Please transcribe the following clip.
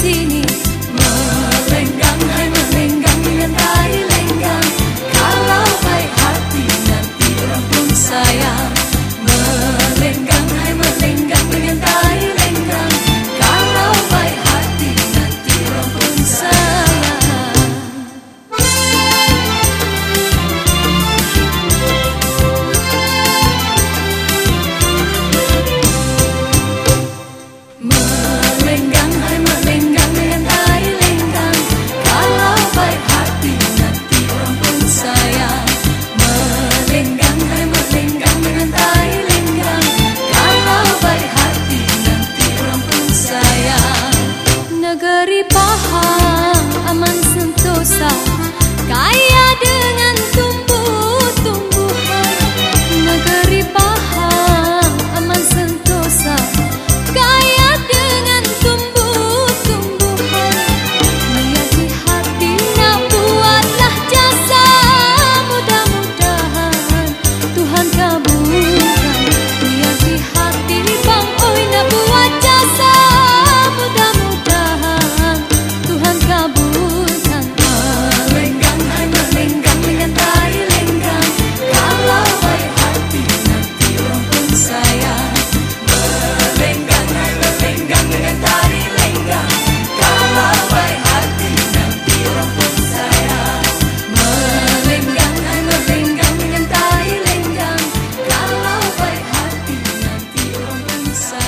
sin casa. sun.